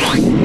Bye.